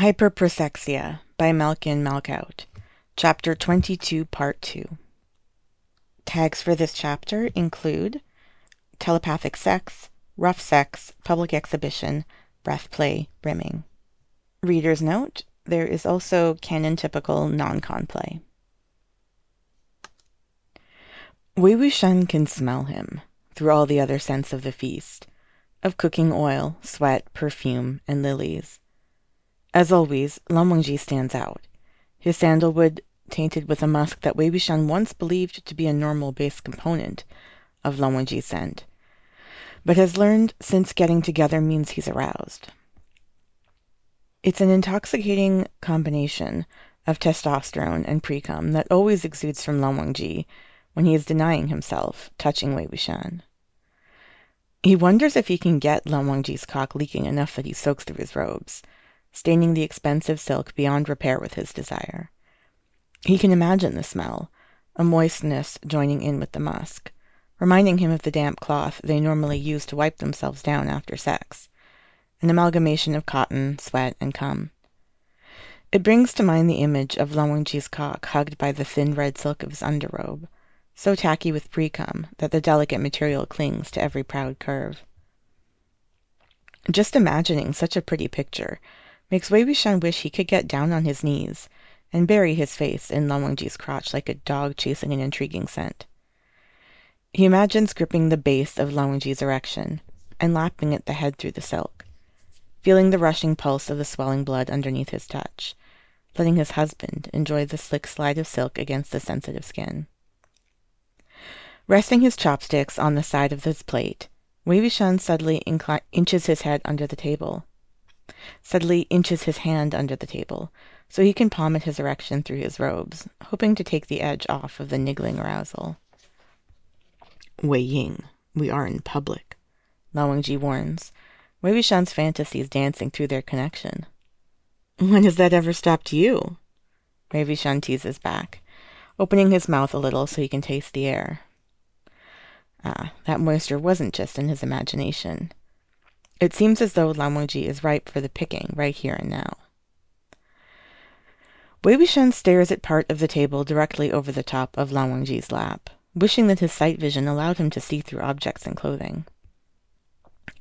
Hyperprosexia by Malkin Malkout, Chapter 22, Part 2. Tags for this chapter include telepathic sex, rough sex, public exhibition, breath play, rimming. Reader's note there is also canon typical non con play. Wei Wuxian can smell him through all the other scents of the feast of cooking oil, sweat, perfume, and lilies. As always, Lan Wangji stands out. His sandalwood tainted with a musk that Wei Wuxian once believed to be a normal base component of Lan Wangji's scent, but has learned since getting together means he's aroused. It's an intoxicating combination of testosterone and precum that always exudes from Lan Wangji when he is denying himself, touching Wei Wuxian. He wonders if he can get Lan Wangji's cock leaking enough that he soaks through his robes, staining the expensive silk beyond repair with his desire. He can imagine the smell, a moistness joining in with the musk, reminding him of the damp cloth they normally use to wipe themselves down after sex, an amalgamation of cotton, sweat, and cum. It brings to mind the image of Lan Wangji's cock hugged by the thin red silk of his underrobe, so tacky with precum that the delicate material clings to every proud curve. Just imagining such a pretty picture makes Wei Wuxian wish he could get down on his knees and bury his face in Lan Wangji's crotch like a dog chasing an intriguing scent. He imagines gripping the base of Lan Wangji's erection and lapping at the head through the silk, feeling the rushing pulse of the swelling blood underneath his touch, letting his husband enjoy the slick slide of silk against the sensitive skin. Resting his chopsticks on the side of his plate, Wei Wuxian suddenly inches his head under the table Suddenly inches his hand under the table, so he can palm at his erection through his robes, hoping to take the edge off of the niggling arousal. Wei Ying, we are in public, Lan Wangji warns, Wei Wuxian's fantasies dancing through their connection. When has that ever stopped you? Wei Wuxian teases back, opening his mouth a little so he can taste the air. Ah, that moisture wasn't just in his imagination. It seems as though Wangji is ripe for the picking right here and now. Wei Wuxian stares at part of the table directly over the top of Lan Wangji's lap, wishing that his sight vision allowed him to see through objects and clothing.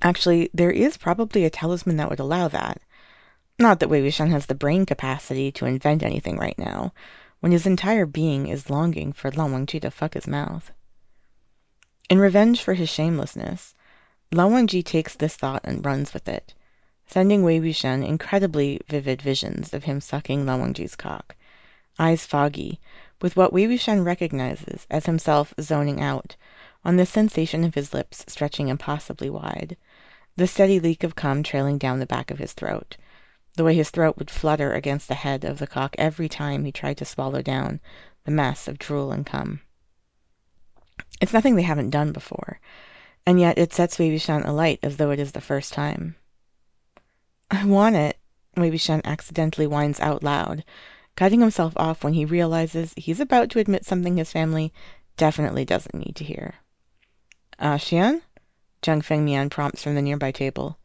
Actually, there is probably a talisman that would allow that. Not that Wei Wuxian has the brain capacity to invent anything right now, when his entire being is longing for Lan Wangji to fuck his mouth. In revenge for his shamelessness, Lan Wangji takes this thought and runs with it, sending Wei Wuxian incredibly vivid visions of him sucking Lan Wangji's cock, eyes foggy, with what Wei Wuxian recognizes as himself zoning out on the sensation of his lips stretching impossibly wide, the steady leak of cum trailing down the back of his throat, the way his throat would flutter against the head of the cock every time he tried to swallow down the mess of drool and cum. It's nothing they haven't done before, and yet it sets Wei Wuxian alight as though it is the first time. I want it, Wei Wuxian accidentally whines out loud, cutting himself off when he realizes he's about to admit something his family definitely doesn't need to hear. Ah, uh, Xian? Jiang Fengmian prompts from the nearby table.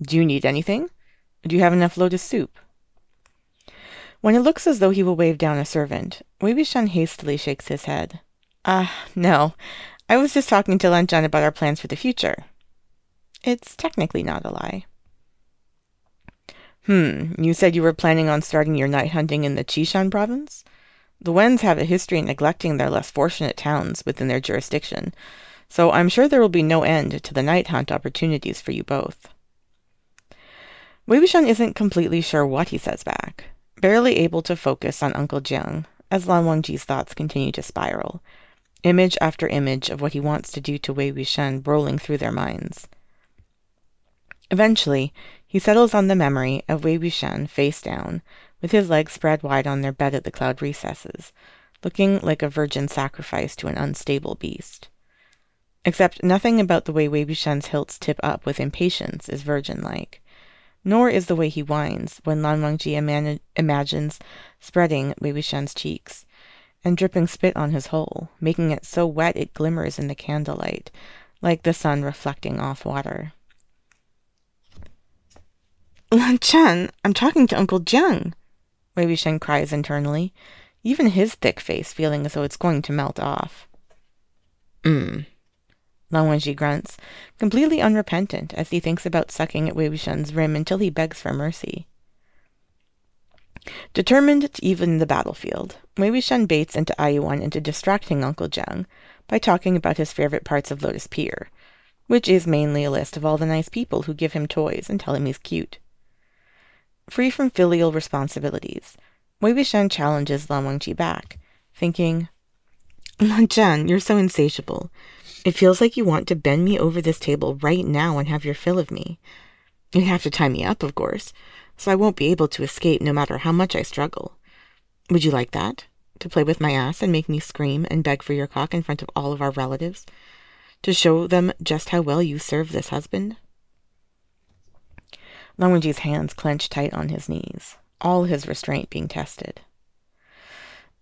Do you need anything? Do you have enough lotus soup? When it looks as though he will wave down a servant, Wei Wuxian hastily shakes his head. Ah, uh, no. I was just talking to Lan Zhan about our plans for the future. It's technically not a lie. Hmm, you said you were planning on starting your night hunting in the Qishan province? The Wens have a history in neglecting their less fortunate towns within their jurisdiction, so I'm sure there will be no end to the night hunt opportunities for you both. Wei Wuxian isn't completely sure what he says back, barely able to focus on Uncle Jiang, as Lan Wangji's thoughts continue to spiral, image after image of what he wants to do to Wei Wuxian rolling through their minds. Eventually, he settles on the memory of Wei Wuxian face down, with his legs spread wide on their bed at the cloud recesses, looking like a virgin sacrifice to an unstable beast. Except nothing about the way Wei Wuxian's hilts tip up with impatience is virgin-like, nor is the way he whines when Lan Wangji ima- imagines spreading Wei Wuxian's cheeks, and dripping spit on his hole, making it so wet it glimmers in the candlelight, like the sun reflecting off water. Lan Zhan, I'm talking to Uncle Jiang, Wei Wuxian cries internally, even his thick face feeling as though it's going to melt off. Hmm. Lan Wangji grunts, completely unrepentant as he thinks about sucking at Wei Wuxian's rim until he begs for mercy. Determined to even the battlefield, Wei Wuxian baits into Ayuan into distracting Uncle Jiang by talking about his favorite parts of Lotus Pier, which is mainly a list of all the nice people who give him toys and tell him he's cute. Free from filial responsibilities, Wei Wuxian challenges Lan Wangji back, thinking, Lan Zhan, you're so insatiable. It feels like you want to bend me over this table right now and have your fill of me. You'd have to tie me up, of course, so I won't be able to escape no matter how much I struggle. Would you like that? To play with my ass and make me scream and beg for your cock in front of all of our relatives? To show them just how well you serve this husband? Lan hands clenched tight on his knees, all his restraint being tested.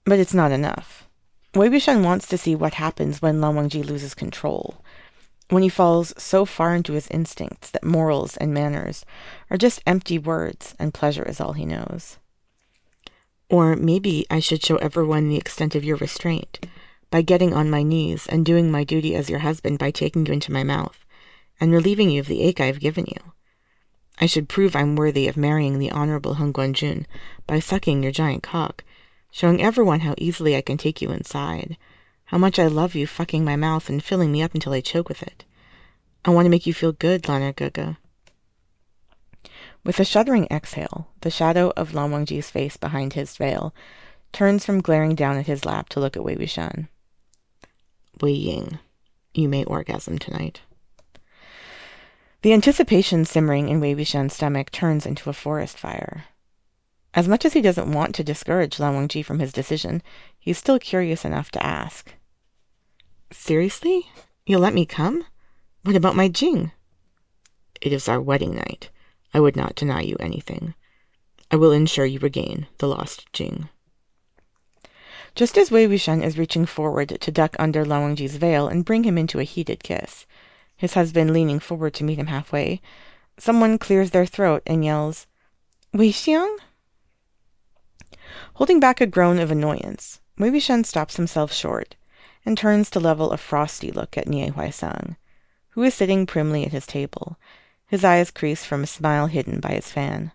But it's not enough. Wei Wuxian wants to see what happens when Lan loses control, when he falls so far into his instincts that morals and manners are just empty words and pleasure is all he knows. Or maybe I should show everyone the extent of your restraint by getting on my knees and doing my duty as your husband by taking you into my mouth and relieving you of the ache I have given you. I should prove I'm worthy of marrying the Honorable Hanguang-jun by sucking your giant cock, showing everyone how easily I can take you inside, how much I love you fucking my mouth and filling me up until I choke with it. I want to make you feel good, Lan Er-gege. With a shuddering exhale, the shadow of Lan Wangji's face behind his veil turns from glaring down at his lap to look at Wei Wuxian. Wei Ying, you may orgasm tonight. The anticipation simmering in Wei Wuxian's stomach turns into a forest fire. As much as he doesn't want to discourage Lan Wangji from his decision, he's still curious enough to ask. Seriously? You'll let me come? What about my Jing? It is our wedding night. I would not deny you anything. I will ensure you regain the lost Jing. Just as Wei Wuxian is reaching forward to duck under Lan Wangji's veil and bring him into a heated kiss, his husband leaning forward to meet him halfway, someone clears their throat and yells, Wei-xiong? Holding back a groan of annoyance, Wei Wuxian stops himself short and turns to level a frosty look at Nie Huaisang, who is sitting primly at his table, his eyes creased from a smile hidden by his fan.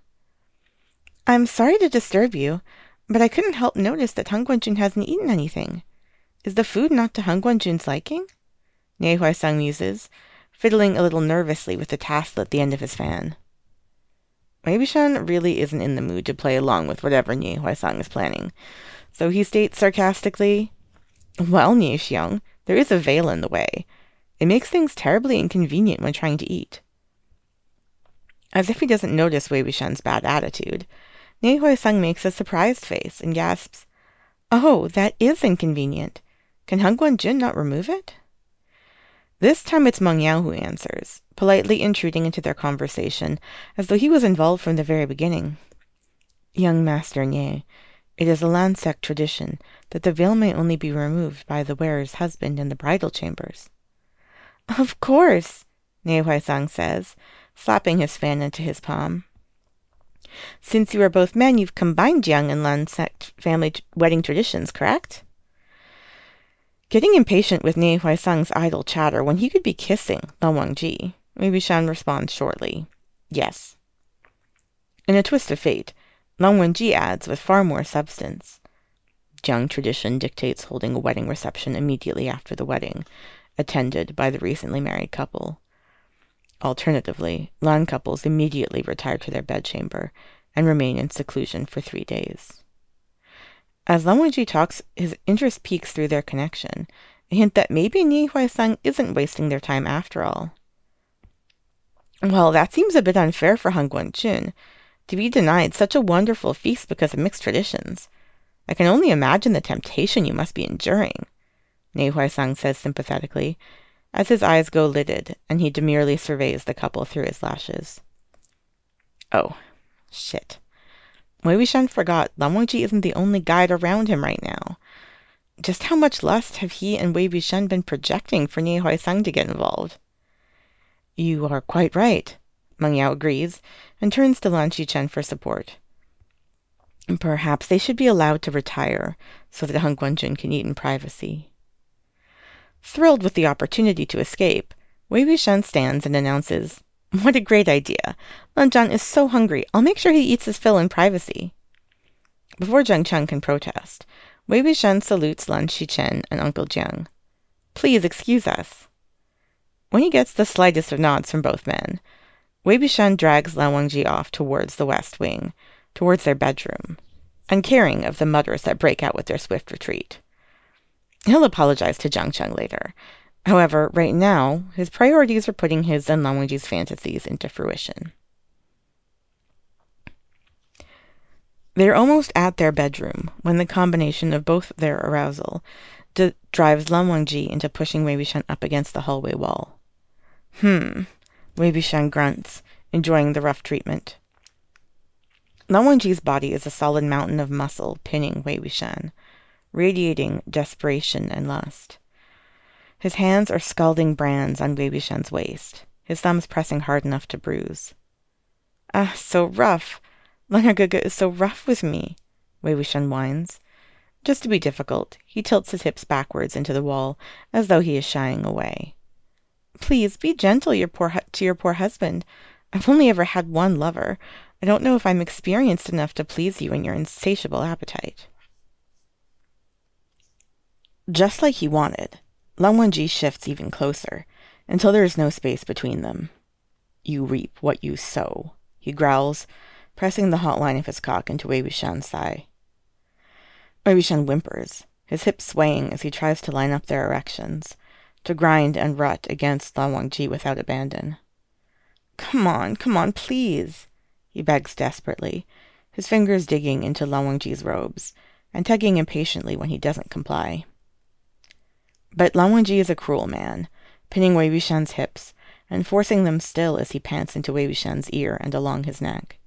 I'm sorry to disturb you, but I couldn't help notice that Hanguang-jun hasn't eaten anything. Is the food not to Hanguang-jun's liking? Nie Huaisang muses, fiddling a little nervously with the tassel at the end of his fan. Wuxian really isn't in the mood to play along with whatever Nie Huaisang is planning, so he states sarcastically, well, Nie-xiong, there is a veil in the way. It makes things terribly inconvenient when trying to eat. As if he doesn't notice Wei Wuxian's bad attitude, Nie Huaisang makes a surprised face and gasps, Oh, that is inconvenient. Can Hanguang-jun not remove it? This time it's Meng Yao who answers, politely intruding into their conversation, as though he was involved from the very beginning. Young Master Nie, it is a Lan sect tradition that the veil may only be removed by the wearer's husband in the bridal chambers. Of course, Nie Huaisang says, slapping his fan into his palm. Since you are both men, you've combined Jiang and Lan sect family t- wedding traditions, correct? Getting impatient with Nie Huaisang's idle chatter when he could be kissing Lan Wangji, Wei Wuxian responds shortly, yes. In a twist of fate, Lan Wangji adds with far more substance. Jiang tradition dictates holding a wedding reception immediately after the wedding, attended by the recently married couple. Alternatively, Lan couples immediately retire to their bedchamber and remain in seclusion for three days. As Lan Wangji talks, his interest peaks through their connection, a hint that maybe Nie Huaisang isn't wasting their time after all. Well, that seems a bit unfair for Hanguang-jun, to be denied such a wonderful feast because of mixed traditions. I can only imagine the temptation you must be enduring, Nie Huaisang says sympathetically, as his eyes go lidded and he demurely surveys the couple through his lashes. Oh, shit. Wei Wuxian forgot Lan Wangji isn't the only guide around him right now. Just how much lust have he and Wei Wuxian been projecting for Nie Huaisang to get involved? You are quite right, Meng Yao agrees and turns to Lan Xichen for support. Perhaps they should be allowed to retire so that Hanguang-jun can eat in privacy. Thrilled with the opportunity to escape, Wei Wuxian stands and announces, What a great idea! Lan Zhan is so hungry, I'll make sure he eats his fill in privacy. Before Jiang Cheng can protest, Wei Wuxian salutes Lan Xichen and Uncle Jiang. Please excuse us. When he gets the slightest of nods from both men, Wei Wuxian drags Lan Wangji off towards the west wing, towards their bedroom, uncaring of the mutters that break out with their swift retreat. He'll apologize to Jiang Cheng later. However, right now, his priorities are putting his and Lan Wangji's fantasies into fruition. They're almost at their bedroom when the combination of both their arousal d- drives Lan Wangji into pushing Wei Wuxian up against the hallway wall. Hmm, Wei grunts, enjoying the rough treatment. Lan body is a solid mountain of muscle pinning Wei Wuxian, radiating desperation and lust. His hands are scalding brands on Wei waist, his thumbs pressing hard enough to bruise. Ah, so rough! Lan Ge is so rough with me, Wei Wuxian whines. Just to be difficult, he tilts his hips backwards into the wall, as though he is shying away. Please be gentle your poor to your poor husband. I've only ever had one lover. I don't know if I'm experienced enough to please you in your insatiable appetite. Just like he wanted, Lan Wangji shifts even closer, until there is no space between them. You reap what you sow, he growls, pressing the hot line of his cock into Wei Wuxian's thigh. Wei Wuxian whimpers, his hips swaying as he tries to line up their erections, to grind and rut against Lan Wangji without abandon. Come on, come on, please, he begs desperately, his fingers digging into Lan Wangji's robes, and tugging impatiently when he doesn't comply. But Lan Wangji is a cruel man, pinning Wei Wuxian's hips and forcing them still as he pants into Wei Wuxian's ear and along his neck.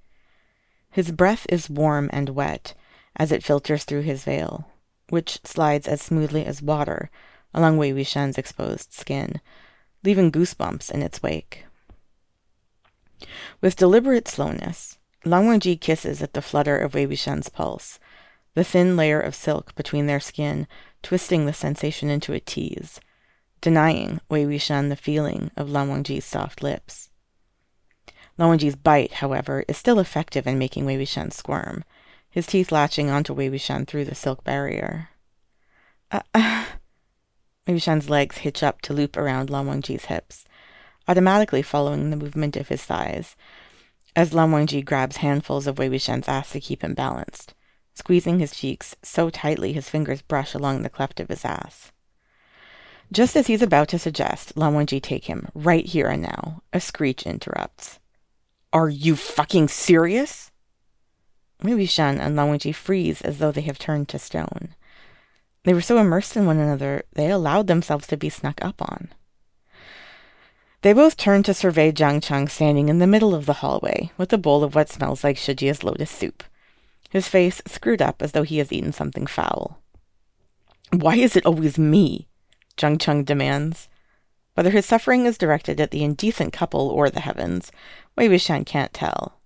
His breath is warm and wet as it filters through his veil, which slides as smoothly as water along Wei Wuxian's exposed skin, leaving goosebumps in its wake. With deliberate slowness, Lan Wangji kisses at the flutter of Wei Wuxian's pulse, the thin layer of silk between their skin twisting the sensation into a tease, denying Wei Wuxian the feeling of Lan Wangji's soft lips. Lan Wangji's bite, however, is still effective in making Wei Wuxian squirm, his teeth latching onto Wei Wuxian through the silk barrier. Uh, uh. Wuxian's legs hitch up to loop around Lan Wangji's hips, automatically following the movement of his thighs, as Lan Wangji grabs handfuls of Wei Wuxian's ass to keep him balanced, squeezing his cheeks so tightly his fingers brush along the cleft of his ass. Just as he's about to suggest Lan Wangji take him right here and now, a screech interrupts. Are you fucking serious? Wei Wuxian and Lan Wangji freeze as though they have turned to stone. They were so immersed in one another, they allowed themselves to be snuck up on. They both turned to survey Jiang Cheng standing in the middle of the hallway, with a bowl of what smells like Shijie's lotus soup, his face screwed up as though he has eaten something foul. Why is it always me? Jiang Cheng demands. Whether his suffering is directed at the indecent couple or the heavens, Wei Wuxian can't tell.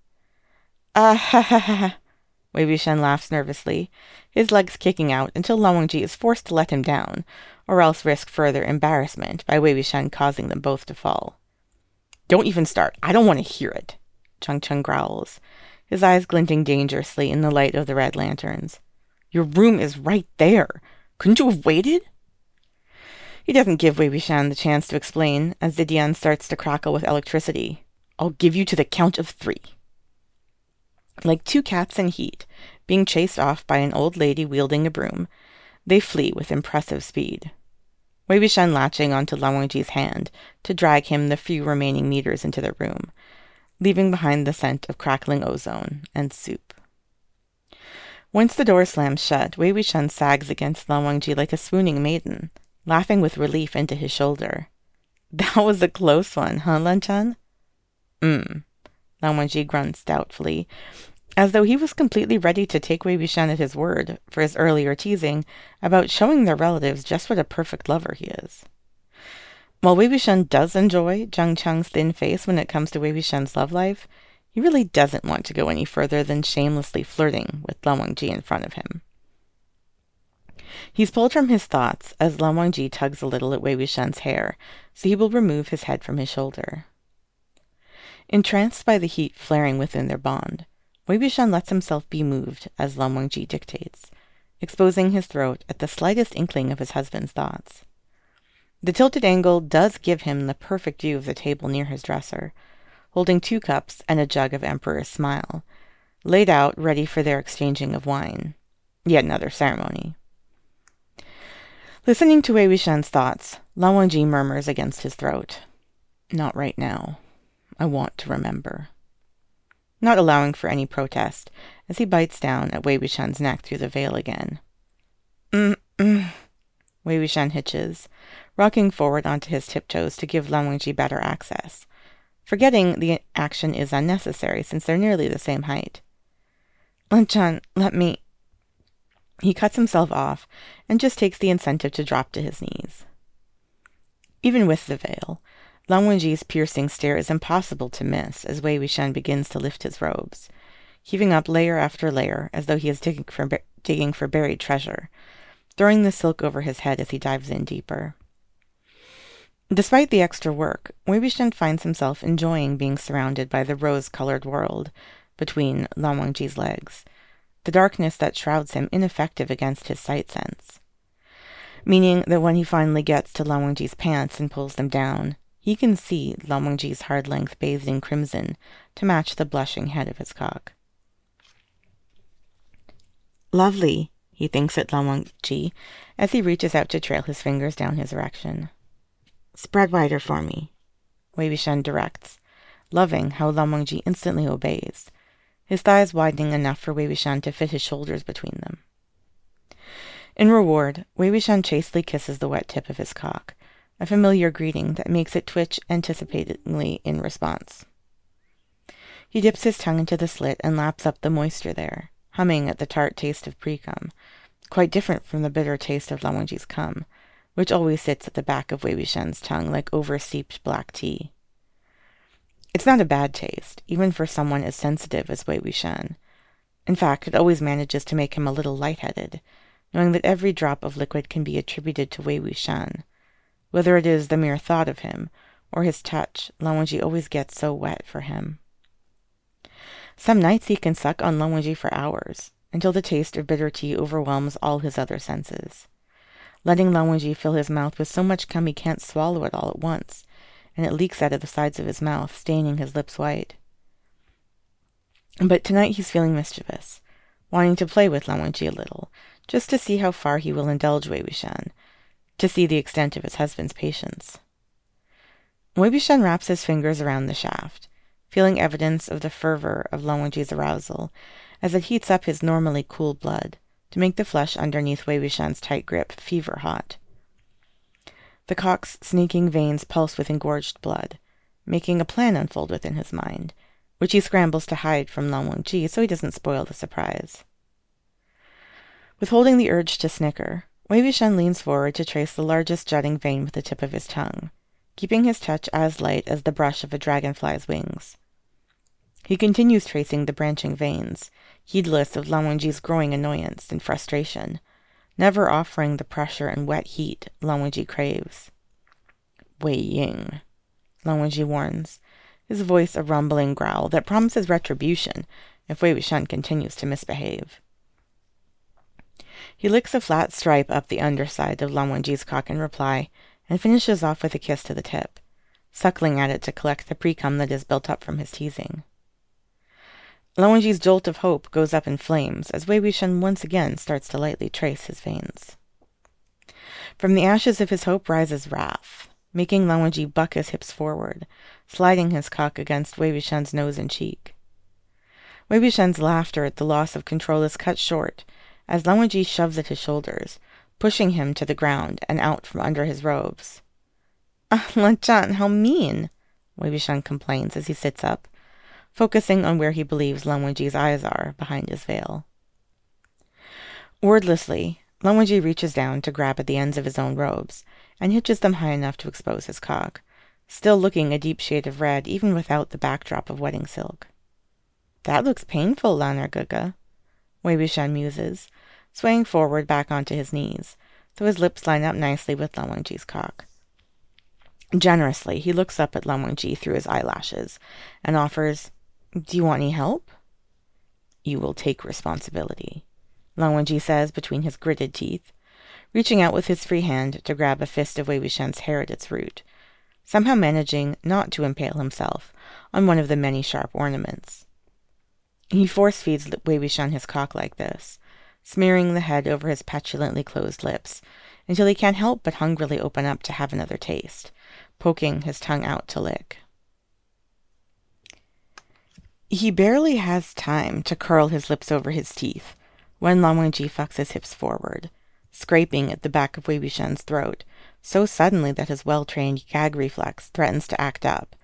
Ah ha ha ha! Wei Wuxian laughs nervously, his legs kicking out until Lan Wangji is forced to let him down, or else risk further embarrassment by Wei Wuxian causing them both to fall. Don't even start. I don't want to hear it, Jiang Cheng growls, his eyes glinting dangerously in the light of the red lanterns. Your room is right there. Couldn't you have waited? He doesn't give Wei Wuxian the chance to explain as Zidian starts to crackle with electricity. I'll give you to the count of three. Like two cats in heat, being chased off by an old lady wielding a broom, they flee with impressive speed. Wei Wuxian latching onto Lan Wangji's hand to drag him the few remaining meters into the room, leaving behind the scent of crackling ozone and soup. Once the door slams shut, Wei Wuxian sags against Lan Wangji like a swooning maiden, laughing with relief into his shoulder. That was a close one, huh, Lan Zhan? Mm. Lan Wangji grunts doubtfully, as though he was completely ready to take Wei Wuxian at his word for his earlier teasing about showing their relatives just what a perfect lover he is. While Wei Wuxian does enjoy Jiang Cheng's thin face when it comes to Wei Wuxian's love life, he really doesn't want to go any further than shamelessly flirting with Lan Wangji in front of him. He's pulled from his thoughts as Lan Wangji tugs a little at Wei Wuxian's hair, so he will remove his head from his shoulder. Entranced by the heat flaring within their bond, Wei Wuxian lets himself be moved as Lan Wangji dictates, exposing his throat at the slightest inkling of his husband's thoughts. The tilted angle does give him the perfect view of the table near his dresser, holding two cups and a jug of Emperor's Smile, laid out ready for their exchanging of wine. Yet another ceremony. Listening to Wei Wuxian's thoughts, Lan Wangji murmurs against his throat. Not right now. I want to remember. Not allowing for any protest, as he bites down at Wei Wuxian's neck through the veil again. Mm-mm. Wei Wuxian hitches, rocking forward onto his tiptoes to give Lan Wangji better access, forgetting the action is unnecessary since they're nearly the same height. Lan let me. He cuts himself off and just takes the incentive to drop to his knees. Even with the veil, Lan Wangji's piercing stare is impossible to miss as Wei Wuxian begins to lift his robes, heaving up layer after layer as though he is digging for, digging for buried treasure, throwing the silk over his head as he dives in deeper. Despite the extra work, Wei Wuxian finds himself enjoying being surrounded by the rose-colored world between Lan Wangji's legs, the darkness that shrouds him ineffective against his sight sense. Meaning that when he finally gets to Lan Wangji's pants and pulls them down, he can see Lan Wangji's hard length bathed in crimson to match the blushing head of his cock. Lovely, he thinks at Lan Wangji as he reaches out to trail his fingers down his erection. Spread wider for me, Wei Wuxian directs, loving how Lan Wangji instantly obeys, his thighs widening enough for Wei Wuxian to fit his shoulders between them. In reward, Wei Wuxian chastely kisses the wet tip of his cock, a familiar greeting that makes it twitch anticipatingly in response. He dips his tongue into the slit and laps up the moisture there, humming at the tart taste of pre-cum, quite different from the bitter taste of Lan Wangji's cum, which always sits at the back of Wei Wuxian's tongue like overseeped black tea. It's not a bad taste, even for someone as sensitive as Wei Wuxian. In fact, it always manages to make him a little light-headed, knowing that every drop of liquid can be attributed to Wei Wuxian. Whether it is the mere thought of him, or his touch, Lan Wangji always gets so wet for him. Some nights he can suck on Lan Wangji for hours, until the taste of bitter tea overwhelms all his other senses letting Lan Wangji fill his mouth with so much cum he can't swallow it all at once, and it leaks out of the sides of his mouth, staining his lips white. But tonight he's feeling mischievous, wanting to play with Lan Wangji a little, just to see how far he will indulge Wei Wuxian, to see the extent of his husband's patience. Wuxian wraps his fingers around the shaft, feeling evidence of the fervor of Lan Wangji's arousal as it heats up his normally cool blood, to make the flesh underneath Wei tight grip fever hot. The cock's sneaking veins pulse with engorged blood, making a plan unfold within his mind, which he scrambles to hide from Lan Wangji so he doesn't spoil the surprise. Withholding the urge to snicker, Wei Wuxian leans forward to trace the largest jutting vein with the tip of his tongue, keeping his touch as light as the brush of a dragonfly's wings. He continues tracing the branching veins, heedless of Lan Wangji's growing annoyance and frustration, never offering the pressure and wet heat Lan Wangji craves. Wei Ying, Lan Wangji warns, his voice a rumbling growl that promises retribution if Wei Wuxian continues to misbehave. He licks a flat stripe up the underside of Lan cock in reply, and finishes off with a kiss to the tip, suckling at it to collect the precum that is built up from his teasing. Lan Wangji's jolt of hope goes up in flames as Wei Wuxian once again starts to lightly trace his veins. From the ashes of his hope rises wrath, making Lan buck his hips forward, sliding his cock against Wei Wuxian's nose and cheek. Wei Wuxian's laughter at the loss of control is cut short as Lan shoves at his shoulders, pushing him to the ground and out from under his robes. Ah, Lan Zhan, how mean! Wei Wuxian complains as he sits up, focusing on where he believes Lan eyes are behind his veil. Wordlessly, Lan reaches down to grab at the ends of his own robes, and hitches them high enough to expose his cock, still looking a deep shade of red even without the backdrop of wedding silk. That looks painful, Lan Er Gege, Wei Wuxian muses, swaying forward back onto his knees, so his lips line up nicely with Lan Wangji's cock. Generously, he looks up at Lan Wangji through his eyelashes and offers, Do you want any help? You will take responsibility, Lan Wangji says between his gritted teeth, reaching out with his free hand to grab a fist of Wei Wuxian's hair at its root, somehow managing not to impale himself on one of the many sharp ornaments. He force feeds Wei Wuxian his cock like this, smearing the head over his petulantly closed lips, until he can't help but hungrily open up to have another taste, poking his tongue out to lick. He barely has time to curl his lips over his teeth when Lan fucks his hips forward, scraping at the back of Wei Wuxian's throat so suddenly that his well-trained gag reflex threatens to act up,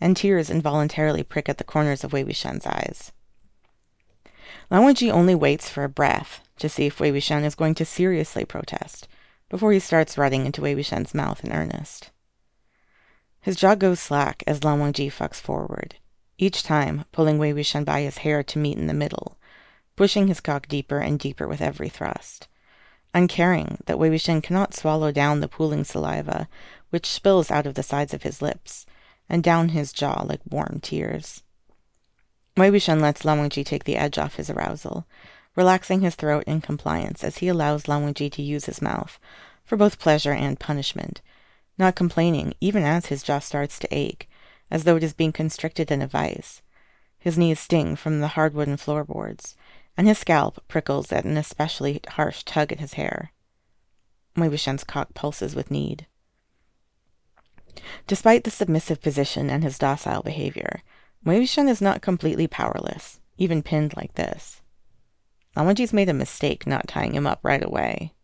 and tears involuntarily prick at the corners of Wei Wuxian's eyes. Lan Wangji only waits for a breath to see if Wei Wuxian is going to seriously protest before he starts running into Wei Wuxian's mouth in earnest. His jaw goes slack as Lan Wangji fucks forward, each time pulling Wei Wuxian by his hair to meet in the middle, pushing his cock deeper and deeper with every thrust uncaring that Wei Wuxian cannot swallow down the pooling saliva which spills out of the sides of his lips and down his jaw like warm tears. Wei lets Lan Wangji take the edge off his arousal, relaxing his throat in compliance as he allows Lan Wangji to use his mouth for both pleasure and punishment, not complaining even as his jaw starts to ache, as though it is being constricted in a vice. His knees sting from the hard wooden floorboards, and his scalp prickles at an especially harsh tug at his hair. Wei cock pulses with need. Despite the submissive position and his docile behavior, Wei is not completely powerless, even pinned like this. Lan made a mistake not tying him up right away.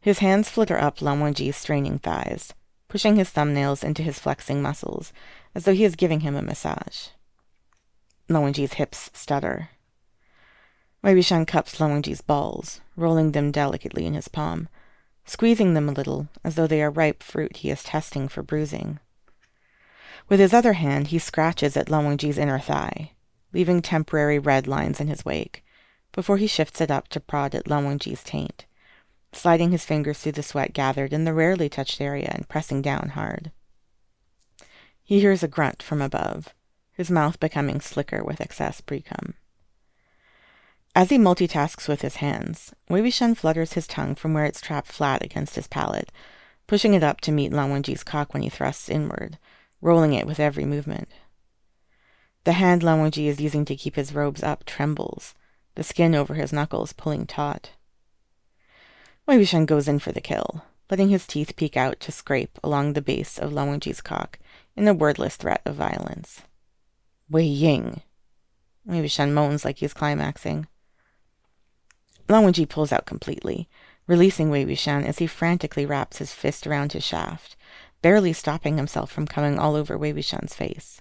His hands flitter up Lan straining thighs, pushing his thumbnails into his flexing muscles, as though he is giving him a massage. Lan hips stutter. Wei cups Lan balls, rolling them delicately in his palm, squeezing them a little as though they are ripe fruit he is testing for bruising. With his other hand, he scratches at Lan inner thigh, leaving temporary red lines in his wake, before he shifts it up to prod at Lan taint, sliding his fingers through the sweat gathered in the rarely touched area and pressing down hard. He hears a grunt from above, his mouth becoming slicker with excess precum. As he multitasks with his hands, Wei flutters his tongue from where it's trapped flat against his palate, pushing it up to meet Lan Wangji's cock when he thrusts inward, rolling it with every movement. The hand Lan is using to keep his robes up trembles, the skin over his knuckles pulling taut. Wei Wuxian goes in for the kill, letting his teeth peek out to scrape along the base of Lan cock in a wordless threat of violence. Wei Ying! Wei Wuxian moans like he's climaxing. Lan pulls out completely, releasing Wei Wuxian as he frantically wraps his fist around his shaft, barely stopping himself from coming all over Wei Wuxian's face.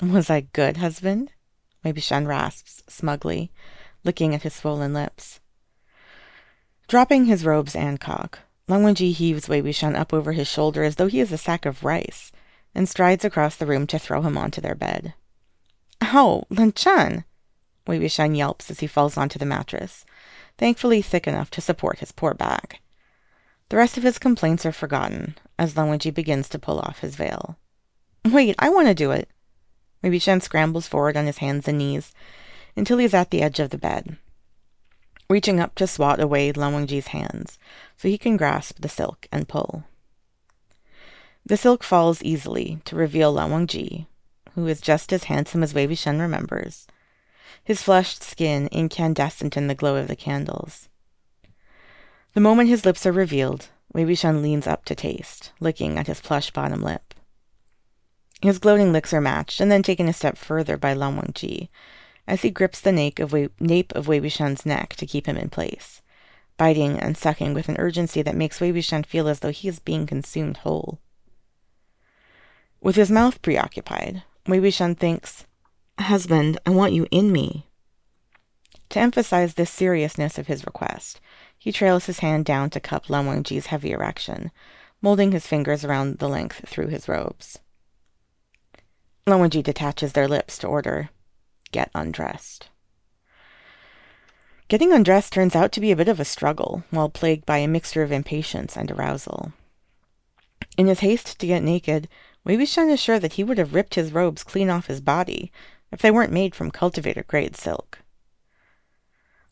Was I good, husband? Wei Wuxian rasps smugly, looking at his swollen lips. Dropping his robes and cock, Lan Wangji heaves Wei Wuxian up over his shoulder as though he is a sack of rice, and strides across the room to throw him onto their bed. Oh, Ow, Lan Zhan! Wei Wuxian yelps as he falls onto the mattress, thankfully thick enough to support his poor back. The rest of his complaints are forgotten as Lan begins to pull off his veil. Wait, I want to do it. Wei scrambles forward on his hands and knees until he's at the edge of the bed, reaching up to swat away Lan hands so he can grasp the silk and pull. The silk falls easily to reveal Lan who is just as handsome as Wei Wuxian remembers, his flushed skin incandescent in the glow of the candles. The moment his lips are revealed, Wei Wuxian leans up to taste, licking at his plush bottom lip. His gloating licks are matched and then taken a step further by Lan Wangji, as he grips the nape of Wei, nape of Wei neck to keep him in place, biting and sucking with an urgency that makes Wei Wuxian feel as though he is being consumed whole. With his mouth preoccupied, Wei Wuxian thinks, Husband, I want you in me. To emphasize the seriousness of his request, he trails his hand down to cup Lan Wangji's heavy erection, molding his fingers around the length through his robes. Lan Wangji detaches their lips to order, Get undressed. Getting undressed turns out to be a bit of a struggle, while plagued by a mixture of impatience and arousal. In his haste to get naked, Wei Wuxian is sure that he would have ripped his robes clean off his body if they weren't made from cultivator grade silk.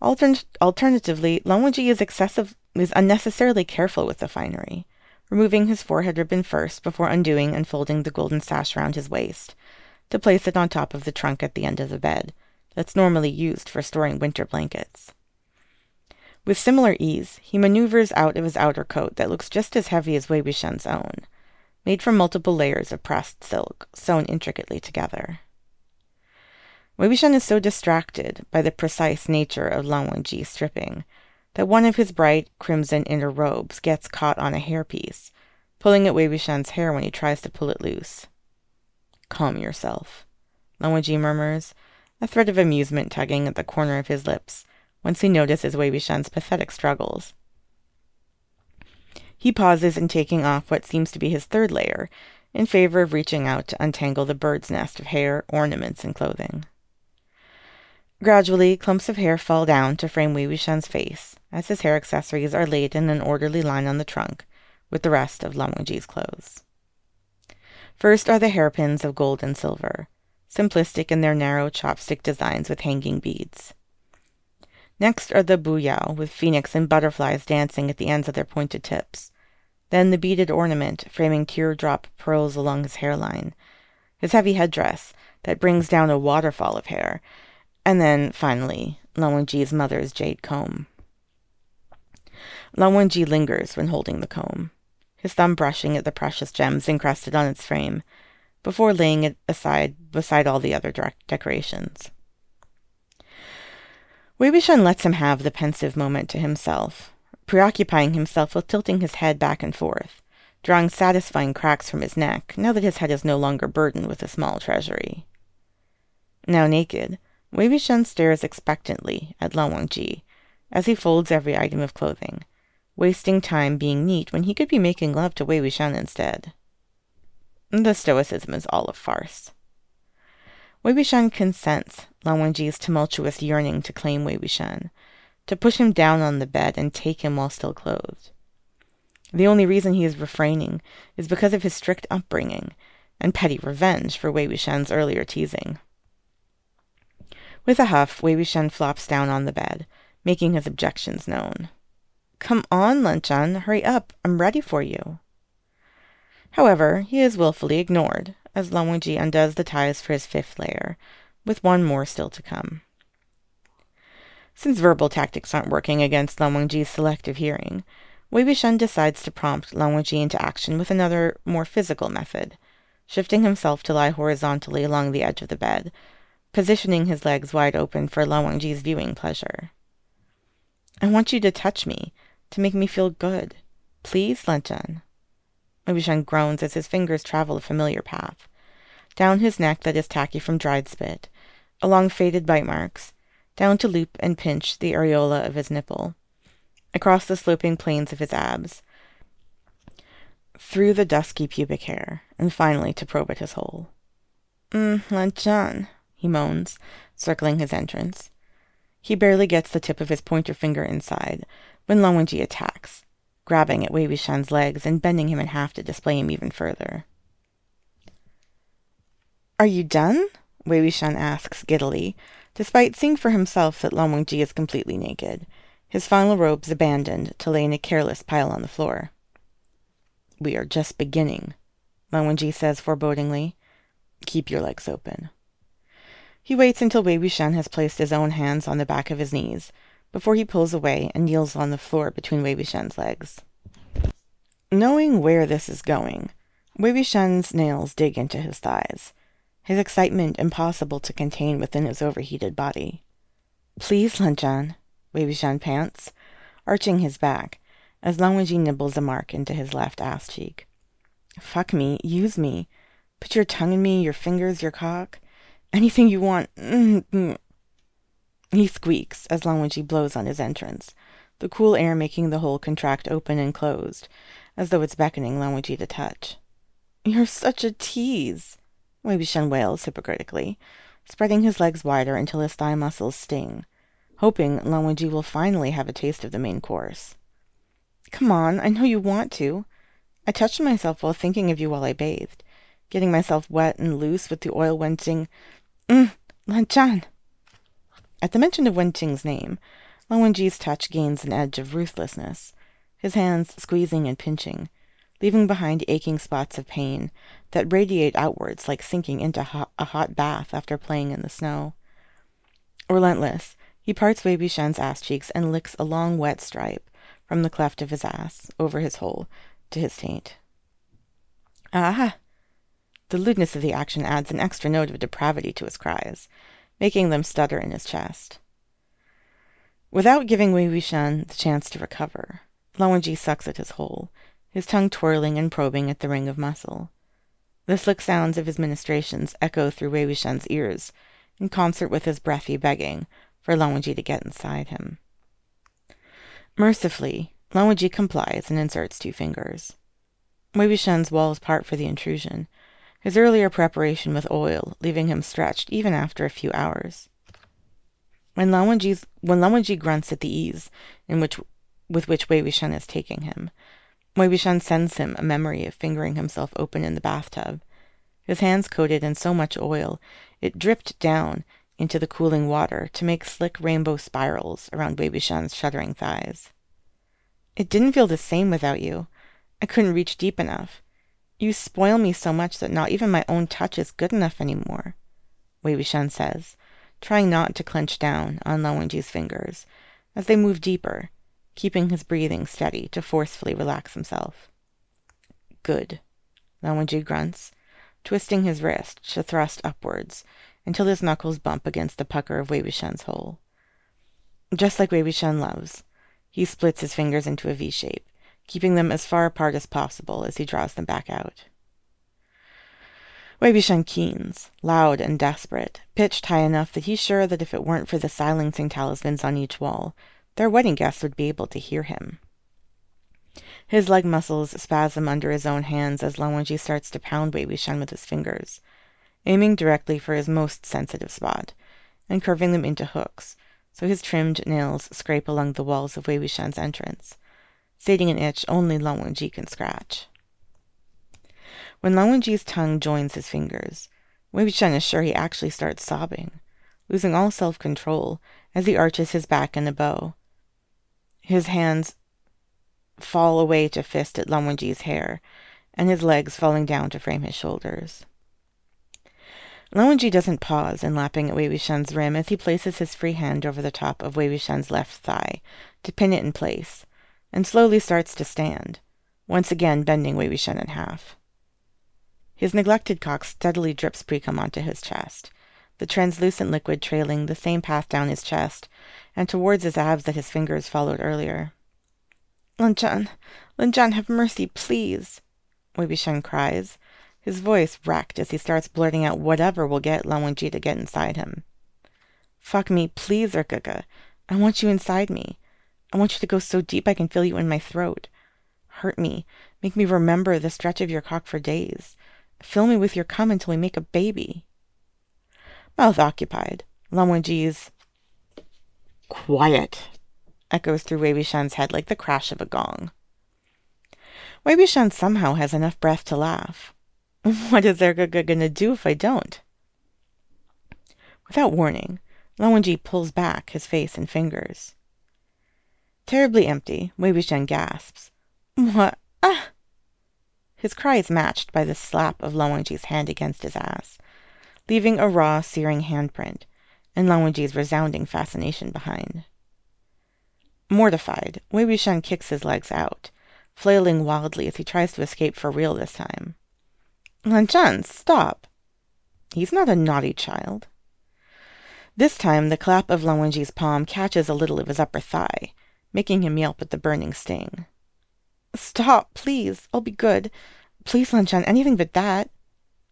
Altern- alternatively, Lan is excessive is unnecessarily careful with the finery, removing his forehead ribbon first before undoing and folding the golden sash round his waist, to place it on top of the trunk at the end of the bed, that's normally used for storing winter blankets. With similar ease, he maneuvers out of his outer coat that looks just as heavy as Wei own, made from multiple layers of pressed silk sewn intricately together. Wei Wuxian is so distracted by the precise nature of Lan Wangji's stripping that one of his bright crimson inner robes gets caught on a hairpiece, pulling at Wei Wuxian's hair when he tries to pull it loose. Calm yourself, Lan Wangji murmurs, a thread of amusement tugging at the corner of his lips, once he notices Wei Wuxian's pathetic struggles. He pauses in taking off what seems to be his third layer, in favor of reaching out to untangle the bird's nest of hair, ornaments, and clothing. Gradually, clumps of hair fall down to frame Wei Wuxian's face, as his hair accessories are laid in an orderly line on the trunk, with the rest of Lan clothes. First are the hairpins of gold and silver, simplistic in their narrow chopstick designs with hanging beads. Next are the buyao, with phoenix and butterflies dancing at the ends of their pointed tips. Then the beaded ornament, framing teardrop pearls along his hairline. His heavy headdress, that brings down a waterfall of hair. And then, finally, Lan Wangji's mother's jade comb. Lan Wangji lingers when holding the comb, his thumb brushing at the precious gems encrusted on its frame, before laying it aside beside all the other decorations. Wei lets him have the pensive moment to himself, preoccupying himself with tilting his head back and forth, drawing satisfying cracks from his neck now that his head is no longer burdened with a small treasury. Now naked, Wei Wuxian stares expectantly at Lan Wangji as he folds every item of clothing, wasting time being neat when he could be making love to Wei Wuxian instead. The stoicism is all a farce. Wei Wuxian consents Lan Wangji's tumultuous yearning to claim Wei Wuxian, to push him down on the bed and take him while still clothed. The only reason he is refraining is because of his strict upbringing and petty revenge for Wei Wuxian's earlier teasing. With a huff, Wei Wuxian flops down on the bed, making his objections known. Come on, Lan hurry up, I'm ready for you. However, he is wilfully ignored, as Lan Wangji undoes the ties for his fifth layer, with one more still to come. Since verbal tactics aren't working against Lan Wangji's selective hearing, Wei Wuxian decides to prompt Lan Wangji into action with another, more physical method, shifting himself to lie horizontally along the edge of the bed, positioning his legs wide open for Lan Wangji's viewing pleasure. I want you to touch me, to make me feel good. Please, Lanzhan. Wuxian groans as his fingers travel a familiar path. Down his neck that is tacky from dried spit, along faded bite marks, down to loop and pinch the areola of his nipple, across the sloping planes of his abs, through the dusky pubic hair, and finally to probe at his hole. Mm, Lanzhan, he moans, circling his entrance. He barely gets the tip of his pointer finger inside when Lan Wangji attacks, grabbing at Wei Wuxian's legs and bending him in half to display him even further. Are you done? Wei Wuxian asks giddily, despite seeing for himself that Lan is completely naked, his final robes abandoned to lay in a careless pile on the floor. We are just beginning, Lan says forebodingly. Keep your legs open. He waits until Wei Wuxian has placed his own hands on the back of his knees, before he pulls away and kneels on the floor between Wei Wuxian's legs. Knowing where this is going, Wei Wuxian's nails dig into his thighs, his excitement impossible to contain within his overheated body. Please, Lanzhan, Wei Wuxian pants, arching his back, as Lan Wangji nibbles a mark into his left ass cheek. Fuck me, use me. Put your tongue in me, your fingers, your cock. Anything you want. Mm-hmm. He squeaks as Lan Wangji blows on his entrance, the cool air making the hole contract open and closed, as though it's beckoning Lan to touch. You're such a tease, Wei wails hypocritically, spreading his legs wider until his thigh muscles sting, hoping Lan will finally have a taste of the main course. Come on, I know you want to. I touched myself while thinking of you while I bathed, getting myself wet and loose with the oil Wenqing. Mm, Lan Zhan. At the mention of Wen Wenqing's name, Lan Wangji's touch gains an edge of ruthlessness, his hands squeezing and pinching, leaving behind aching spots of pain that radiate outwards like sinking into hot, a hot bath after playing in the snow. Relentless, he parts Wei Wuxian's ass cheeks and licks a long wet stripe from the cleft of his ass over his hole to his taint. Ah! The lewdness of the action adds an extra note of depravity to his cries, making them stutter in his chest. Without giving Wei Wuxian the chance to recover, Lan Wangji sucks at his hole, his tongue twirling and probing at the ring of muscle. The slick sounds of his ministrations echo through Wei Wuxian's ears, in concert with his breathy begging for Lan Wangji to get inside him. Mercifully, Lan Wangji complies and inserts two fingers. Wei Wuxian's walls part for the intrusion, his earlier preparation with oil leaving him stretched even after a few hours. When Lan Wangji grunts at the ease in which with which Wei Wuxian is taking him, Wei Wuxian sends him a memory of fingering himself open in the bathtub, his hands coated in so much oil it dripped down into the cooling water to make slick rainbow spirals around Wei Wuxian's shuddering thighs. It didn't feel the same without you. I couldn't reach deep enough. You spoil me so much that not even my own touch is good enough anymore, Wei Wuxian says, trying not to clench down on Lan Wangji's fingers as they move deeper keeping his breathing steady to forcefully relax himself. Good, Lan Wangji grunts, twisting his wrist to thrust upwards until his knuckles bump against the pucker of Wei Wuxian's hole. Just like Wei Wuxian loves, he splits his fingers into a V shape, keeping them as far apart as possible as he draws them back out. Wei Wuxian keens, loud and desperate, pitched high enough that he's sure that if it weren't for the silencing talismans on each wall, their wedding guests would be able to hear him. His leg muscles spasm under his own hands as Lan starts to pound Wei Wuxian with his fingers, aiming directly for his most sensitive spot, and curving them into hooks, so his trimmed nails scrape along the walls of Wei entrance, stating an itch only Lan Wangji can scratch. When Lan Wangji's tongue joins his fingers, Wei Wuxian is sure he actually starts sobbing, losing all self-control as he arches his back in a bow, his hands fall away to fist at Lan Wangji's hair, and his legs falling down to frame his shoulders. Lan Wangji doesn't pause in lapping at Wei Wuxian's rim as he places his free hand over the top of Wei Wuxian's left thigh to pin it in place, and slowly starts to stand, once again bending Wei Wuxian in half. His neglected cock steadily drips precum onto his chest, the translucent liquid trailing the same path down his chest and towards his abs that his fingers followed earlier. Lan Zhan, Lan Zhan, have mercy, please, Wei Wuxian cries, his voice wrecked as he starts blurting out whatever will get Lan Wangji to get inside him. Fuck me, please, Er-gege. I want you inside me. I want you to go so deep I can feel you in my throat. Hurt me. Make me remember the stretch of your cock for days. Fill me with your cum until we make a baby mouth occupied. Lan Wangji's quiet echoes through Wei Wuxian's head like the crash of a gong. Wei Wuxian somehow has enough breath to laugh. What is Er-gege gonna do if I don't? Without warning, Lan Wangji pulls back his face and fingers. Terribly empty, Wei Wuxian gasps. What? Ah! His cry is matched by the slap of Lan Wangji's hand against his ass, leaving a raw, searing handprint, and Lan Wangji's resounding fascination behind. Mortified, Wei Wuxian kicks his legs out, flailing wildly as he tries to escape for real this time. Lan Zhan, stop! He's not a naughty child. This time, the clap of Lan Wangji's palm catches a little of his upper thigh, making him yelp at the burning sting. Stop, please. I'll be good. Please, Lan Zhan, anything but that.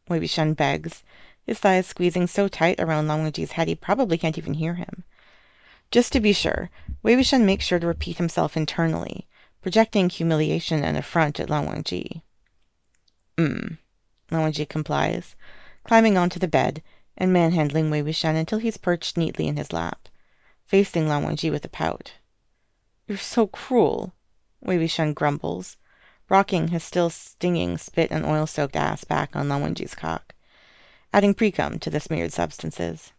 Wei Wuxian begs, his thighs squeezing so tight around Lan Wangji's head he probably can't even hear him. Just to be sure, Wei Wuxian makes sure to repeat himself internally, projecting humiliation and affront at Lan Wangji. Hmm. Lan Wangji complies, climbing onto the bed and manhandling Wei Wuxian until he's perched neatly in his lap, facing Lan Wangji with a pout. You're so cruel, Wei Wuxian grumbles, rocking his still stinging spit and oil-soaked ass back on Lan cock, adding precum to the smeared substances.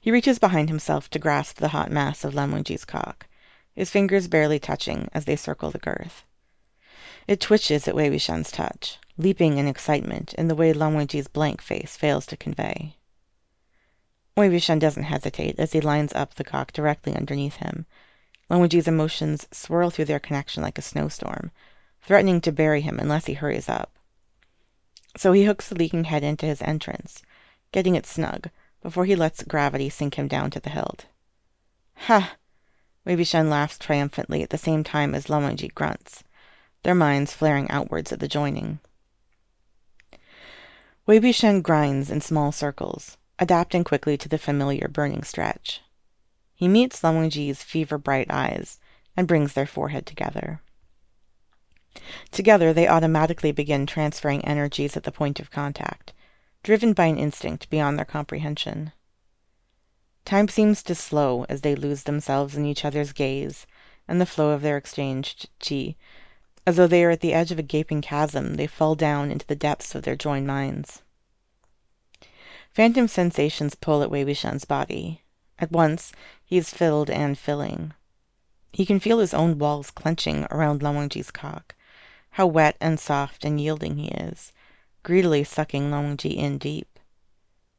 He reaches behind himself to grasp the hot mass of Lan cock, his fingers barely touching as they circle the girth. It twitches at Wei Wuxian's touch, leaping in excitement in the way Lan blank face fails to convey. Wei doesn't hesitate as he lines up the cock directly underneath him. Lan emotions swirl through their connection like a snowstorm, threatening to bury him unless he hurries up. So he hooks the leaking head into his entrance, getting it snug, before he lets gravity sink him down to the hilt. Ha! Wei laughs triumphantly at the same time as Lan grunts, their minds flaring outwards at the joining. Wei Wuxian grinds in small circles, adapting quickly to the familiar burning stretch. He meets Lan Wangji's fever-bright eyes and brings their forehead together. Together, they automatically begin transferring energies at the point of contact, driven by an instinct beyond their comprehension. Time seems to slow as they lose themselves in each other's gaze and the flow of their exchanged chi. As though they are at the edge of a gaping chasm, they fall down into the depths of their joined minds. Phantom sensations pull at Wei Wuxian's body. At once, he is filled and filling. He can feel his own walls clenching around Lan Wangji's cock. How wet and soft and yielding he is, greedily sucking Lan Wangji in deep.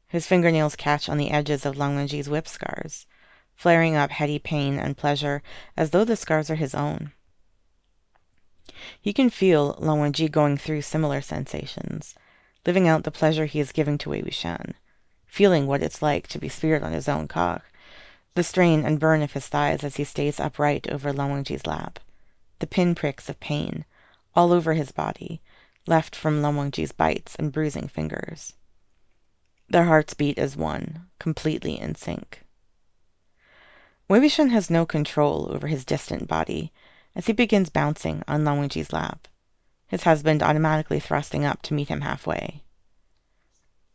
His fingernails catch on the edges of Lan Wangji's whip scars, flaring up heady pain and pleasure as though the scars are his own. He can feel Lan Wangji going through similar sensations, living out the pleasure he is giving to Wei Wuxian, feeling what it's like to be speared on his own cock, the strain and burn of his thighs as he stays upright over Lan Wangji's lap, the pinpricks of pain all over his body, left from Lan Wangji's bites and bruising fingers. Their hearts beat as one, completely in sync. Wei has no control over his distant body as he begins bouncing on Lan Wangji's lap, his husband automatically thrusting up to meet him halfway.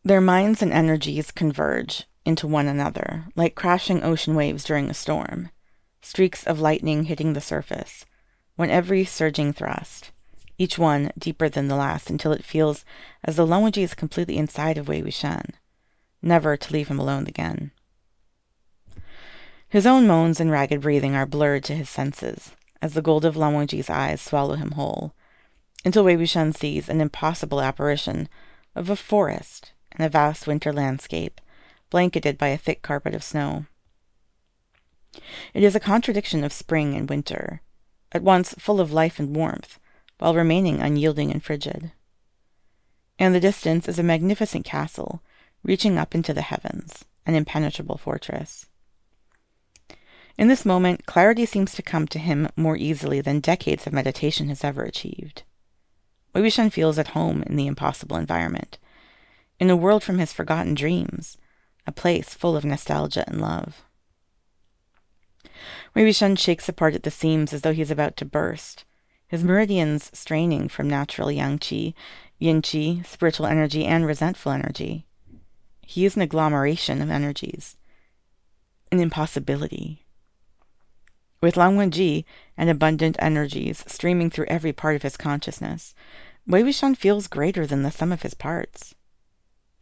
Their minds and energies converge into one another, like crashing ocean waves during a storm, streaks of lightning hitting the surface, when every surging thrust, each one deeper than the last until it feels as though Lan is completely inside of Wei Wuxian, never to leave him alone again. His own moans and ragged breathing are blurred to his senses, as the gold of Lan eyes swallow him whole, until Wei Wuxian sees an impossible apparition of a forest and a vast winter landscape, blanketed by a thick carpet of snow. It is a contradiction of spring and winter, at once full of life and warmth, while remaining unyielding and frigid. In the distance is a magnificent castle, reaching up into the heavens, an impenetrable fortress. In this moment, clarity seems to come to him more easily than decades of meditation has ever achieved. Wei feels at home in the impossible environment, in a world from his forgotten dreams, a place full of nostalgia and love. Wei Wuxian shakes apart at the seams as though he is about to burst, his meridians straining from natural yang qi, yin qi, spiritual energy, and resentful energy. He is an agglomeration of energies, an impossibility. With Lan Wangji and abundant energies streaming through every part of his consciousness, Wei Wuxian feels greater than the sum of his parts.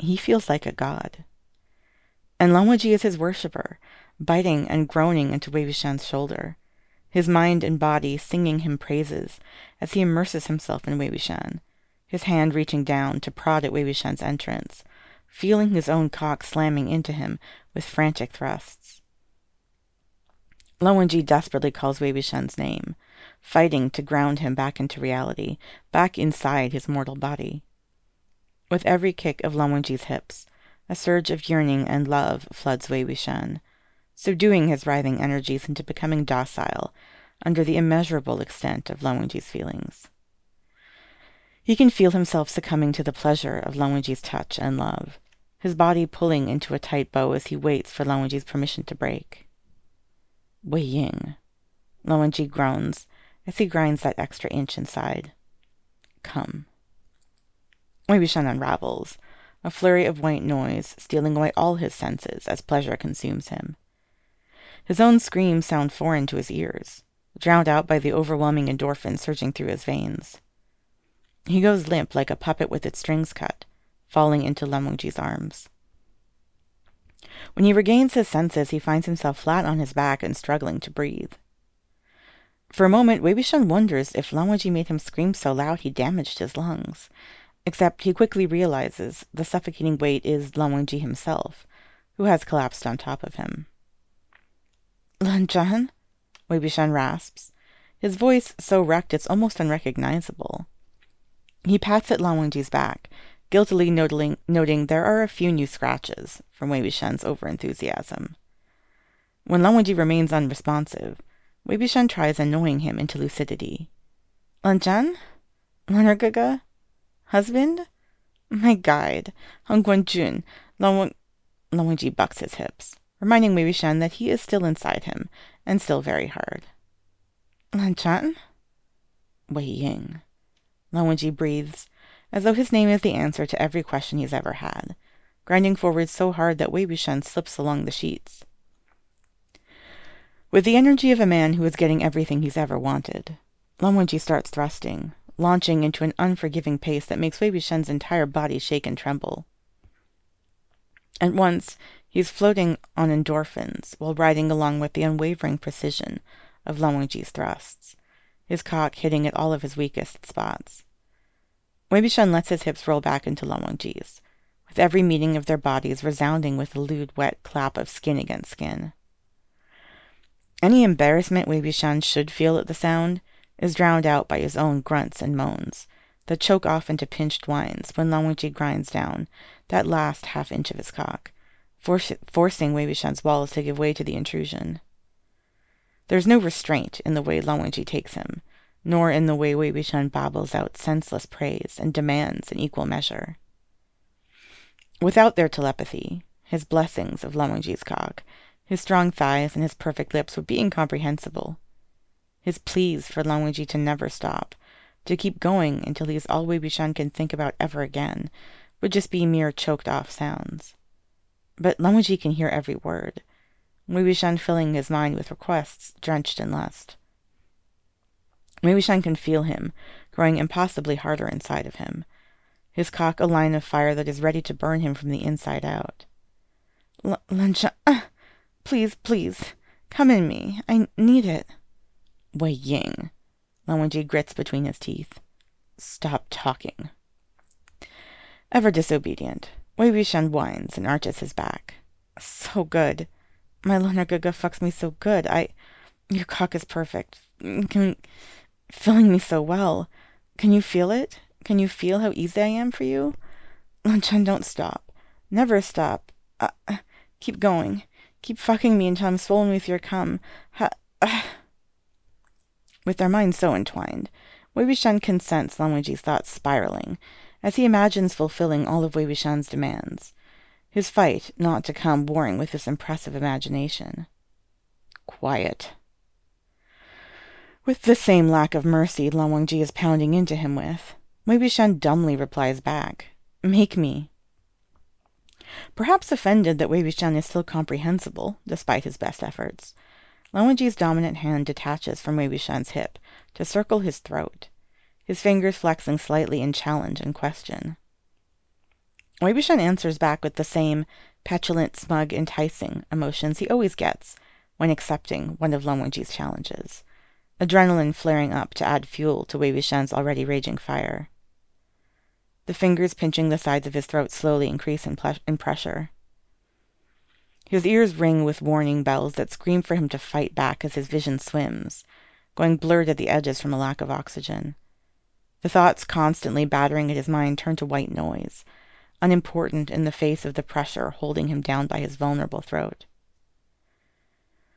He feels like a god. And Lan is his worshipper, biting and groaning into Wei Wuxian's shoulder, his mind and body singing him praises as he immerses himself in Wei Wuxian, his hand reaching down to prod at Wei Wuxian's entrance, feeling his own cock slamming into him with frantic thrusts. Lan desperately calls Wei Wuxian's name, fighting to ground him back into reality, back inside his mortal body. With every kick of Lan hips, a surge of yearning and love floods Wei Wuxian, subduing his writhing energies into becoming docile under the immeasurable extent of Lan feelings. He can feel himself succumbing to the pleasure of Lan touch and love, his body pulling into a tight bow as he waits for Lan permission to break. Wei Ying. Lan groans as he grinds that extra inch inside. Come. Wuxian unravels, a flurry of white noise stealing away all his senses as pleasure consumes him. His own screams sound foreign to his ears, drowned out by the overwhelming endorphin surging through his veins. He goes limp like a puppet with its strings cut, falling into Lan Wangji's arms. When he regains his senses, he finds himself flat on his back and struggling to breathe. For a moment, Wei wonders if Lan Wangji made him scream so loud he damaged his lungs. Except he quickly realizes the suffocating weight is Lan Wangji himself, who has collapsed on top of him. Lan Zhan? Wei Wuxian rasps, his voice so wrecked it's almost unrecognizable. He pats at Lan Wangji's back, guiltily noting, noting there are a few new scratches from Wei Wuxian's overenthusiasm. When Lan Wangji remains unresponsive, Wei Wuxian tries annoying him into lucidity. Lan Zhan? Husband? My guide, Hanguang-jun, Lan Wang... Lan Wangji bucks his hips, reminding Wei Wuxian that he is still inside him, and still very hard. Lan Zhan? Wei Ying. Lan Wangji breathes, as though his name is the answer to every question he's ever had, grinding forward so hard that Wei Wuxian slips along the sheets. With the energy of a man who is getting everything he's ever wanted, Lan Wangji starts thrusting, launching into an unforgiving pace that makes Wei Wuxian's entire body shake and tremble. At once, he's floating on endorphins while riding along with the unwavering precision of Lan Wangji's thrusts, his cock hitting at all of his weakest spots. Wei Wuxian lets his hips roll back into Lan Wangji's, with every meeting of their bodies resounding with a lewd, wet clap of skin against skin. Any embarrassment Wei Wuxian should feel at the sound is drowned out by his own grunts and moans that choke off into pinched whines when Lan grinds down that last half inch of his cock, forcing Wei balls to give way to the intrusion. There's no restraint in the way Lan takes him, nor in the way Wei Wuxian babbles out senseless praise and demands in equal measure. Without their telepathy, his blessings of Lan cock, his strong thighs and his perfect lips would be incomprehensible. His pleas for Lan to never stop, to keep going until he is all Wei Wuxian can think about ever again, would just be mere choked off sounds. But Lan can hear every word, Wei Wuxian filling his mind with requests drenched in lust. Wei Wuxian can feel him, growing impossibly harder inside of him, his cock a line of fire that is ready to burn him from the inside out. Lan uh, please, please, come in me. I need it. Wei Ying. Lan Wangji grits between his teeth. Stop talking. Ever disobedient, Wei Wuxian whines and arches his back. So good. My Lan Er-gege fucks me so good. I. Your cock is perfect. Can filling me so well. Can you feel it? Can you feel how easy I am for you? Lan Zhan, don't stop. Never stop. Uh, keep going. Keep fucking me until I'm swollen with your cum. Ha- uh. With their minds so entwined, Wei can sense Lan Wangji's thoughts spiraling, as he imagines fulfilling all of Wei Wuxian's demands. His fight not to come warring with this impressive imagination. Quiet. With the same lack of mercy Lan Wangji is pounding into him with, Wei Wuxian dumbly replies back, Make me. Perhaps offended that Wei Wuxian is still comprehensible, despite his best efforts, Lan Wangji's dominant hand detaches from Wei Wuxian's hip to circle his throat, his fingers flexing slightly in challenge and question. Wei Wuxian answers back with the same petulant, smug, enticing emotions he always gets when accepting one of Lan challenges adrenaline flaring up to add fuel to Wei Wuxian's already raging fire. The fingers pinching the sides of his throat slowly increase in, in pressure. His ears ring with warning bells that scream for him to fight back as his vision swims, going blurred at the edges from a lack of oxygen. The thoughts constantly battering at his mind turn to white noise, unimportant in the face of the pressure holding him down by his vulnerable throat.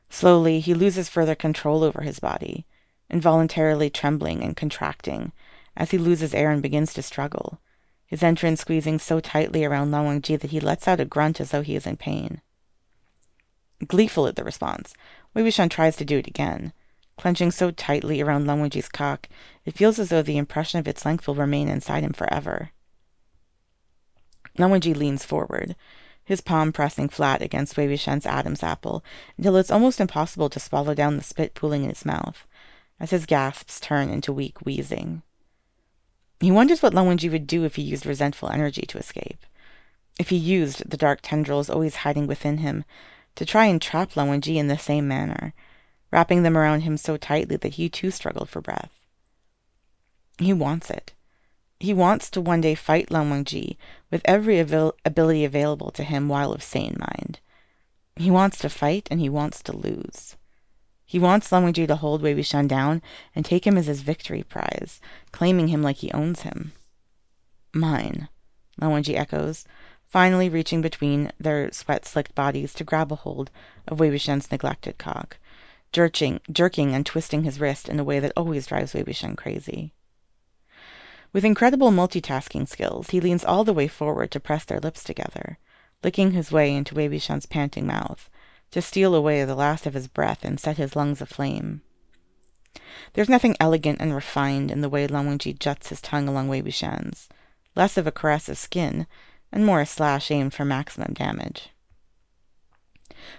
Slowly, he loses further control over his body, involuntarily trembling and contracting as he loses air and begins to struggle, his entrance squeezing so tightly around Lan Wangji that he lets out a grunt as though he is in pain. Gleeful at the response, Wei tries to do it again. Clenching so tightly around Lan cock, it feels as though the impression of its length will remain inside him forever. Lan leans forward, his palm pressing flat against Wei Adam's apple until it's almost impossible to swallow down the spit pooling in his mouth, as his gasps turn into weak wheezing. He wonders what Lan would do if he used resentful energy to escape. If he used the dark tendrils always hiding within him to try and trap Lan Wangji in the same manner, wrapping them around him so tightly that he too struggled for breath. He wants it. He wants to one day fight Lan Wangji with every abil- ability available to him while of sane mind. He wants to fight and he wants to lose. He wants Lan Wangji to hold Wei Wuxian down and take him as his victory prize, claiming him like he owns him. Mine, Lan Wangji echoes, finally reaching between their sweat-slicked bodies to grab a hold of Wei Wuxian's neglected cock, jerking, jerking and twisting his wrist in a way that always drives Wei Wuxian crazy. With incredible multitasking skills, he leans all the way forward to press their lips together, licking his way into Wei Wuxian's panting mouth, to steal away the last of his breath and set his lungs aflame. There's nothing elegant and refined in the way Lan juts his tongue along Wei Wuxian's, less of a caress of skin, and more a slash aimed for maximum damage.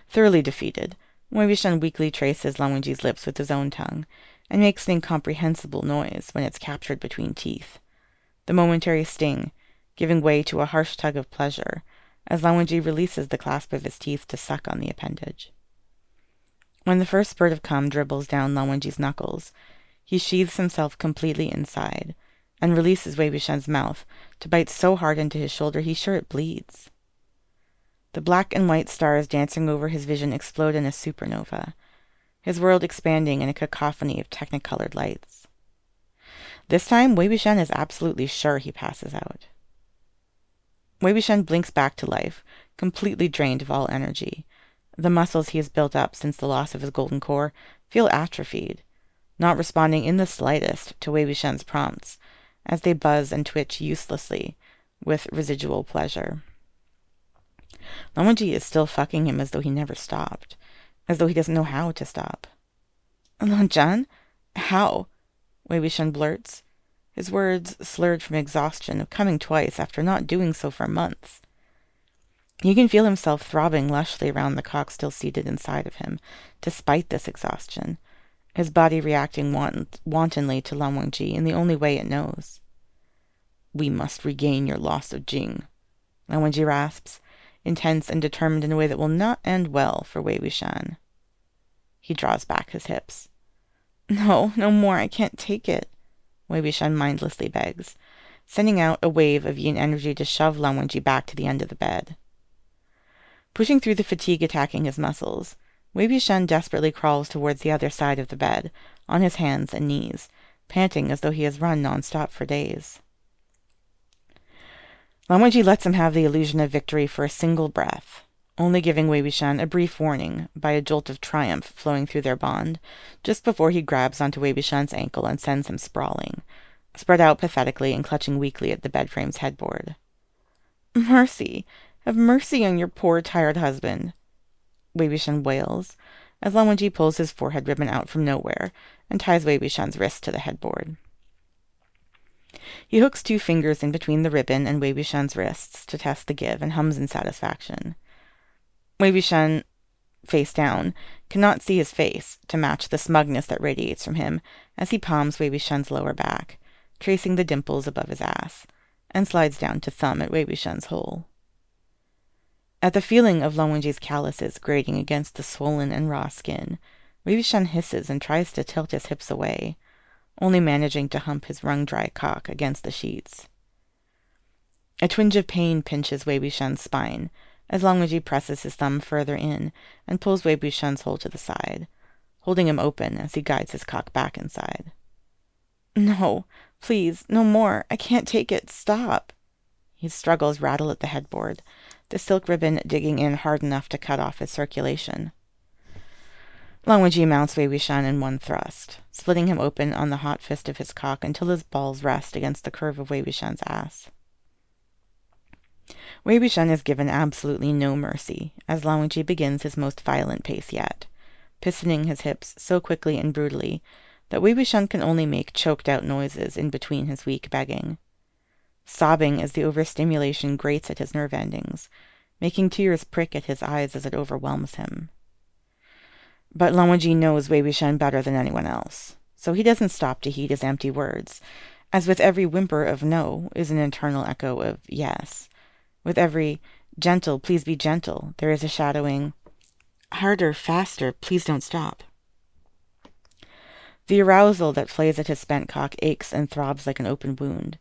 Thoroughly defeated, Wuxian weakly traces Lan Wangji's lips with his own tongue, and makes an incomprehensible noise when it's captured between teeth. The momentary sting, giving way to a harsh tug of pleasure, as Lan releases the clasp of his teeth to suck on the appendage. When the first spurt of cum dribbles down Lan Wangji's knuckles, he sheathes himself completely inside and releases Wei Wuxian's mouth to bite so hard into his shoulder he's sure it bleeds. The black and white stars dancing over his vision explode in a supernova, his world expanding in a cacophony of technicolored lights. This time, Wei Wuxian is absolutely sure he passes out. Wei Wuxian blinks back to life, completely drained of all energy. The muscles he has built up since the loss of his golden core feel atrophied, not responding in the slightest to Wei Wuxian's prompts, as they buzz and twitch uselessly with residual pleasure. Lan is still fucking him as though he never stopped, as though he doesn't know how to stop. Lan How? Wei Wuxian blurts, his words slurred from exhaustion of coming twice after not doing so for months. He can feel himself throbbing lushly around the cock still seated inside of him, despite this exhaustion, his body reacting want- wantonly to Lan Wangji in the only way it knows. We must regain your loss of Jing, Lan Wangji rasps, intense and determined in a way that will not end well for Wei Wuxian. He draws back his hips. No, no more, I can't take it. Wei Wuxian mindlessly begs, sending out a wave of yin energy to shove Lan Wangji back to the end of the bed. Pushing through the fatigue attacking his muscles, Wei Wuxian desperately crawls towards the other side of the bed, on his hands and knees, panting as though he has run non-stop for days. Wangji lets him have the illusion of victory for a single breath, only giving Wei Wuxian a brief warning by a jolt of triumph flowing through their bond, just before he grabs onto Wei Wuxian's ankle and sends him sprawling, spread out pathetically and clutching weakly at the bedframe's headboard. Mercy! Have mercy on your poor, tired husband! Wuxian wails, as Lan Wangji pulls his forehead ribbon out from nowhere and ties Wuxian's wrist to the headboard. He hooks two fingers in between the ribbon and Wuxian's wrists to test the give and hums in satisfaction. Wuxian, face down, cannot see his face to match the smugness that radiates from him as he palms Wuxian's lower back, tracing the dimples above his ass, and slides down to thumb at Wuxian's hole. At the feeling of Lan Wangji's calluses grating against the swollen and raw skin, Wei hisses and tries to tilt his hips away, only managing to hump his wrung-dry cock against the sheets. A twinge of pain pinches Wei spine, as Wangji presses his thumb further in and pulls Wei hole to the side, holding him open as he guides his cock back inside. No, please, no more. I can't take it. Stop. His struggles rattle at the headboard, the silk ribbon digging in hard enough to cut off his circulation. Wangji mounts Wei Wuxian in one thrust, splitting him open on the hot fist of his cock until his balls rest against the curve of Wei Wuxian's ass. Wei Wuxian is given absolutely no mercy as Wangji begins his most violent pace yet, pistoning his hips so quickly and brutally that Wei Wuxian can only make choked-out noises in between his weak begging, sobbing as the overstimulation grates at his nerve endings, making tears prick at his eyes as it overwhelms him. But Wangji knows Wei Wuxian better than anyone else, so he doesn't stop to heed his empty words, as with every whimper of no is an internal echo of yes. With every gentle, please be gentle, there is a shadowing harder, faster, please don't stop. The arousal that plays at his spent cock aches and throbs like an open wound,